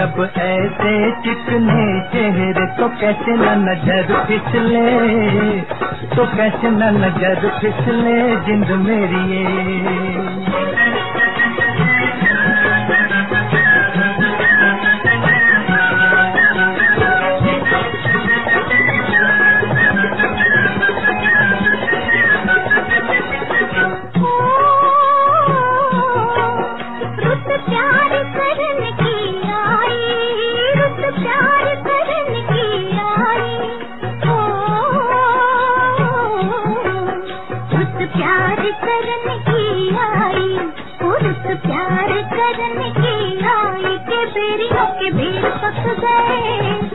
जब ऐसे चिकने चेहरे तो कैसे न नज़र फिसले? तो कैसे न नज़र फिसले जिंद मेरी प्यार करने की आई, पुरुष प्यार करने की आई, के बेरियों के बेर पक गए।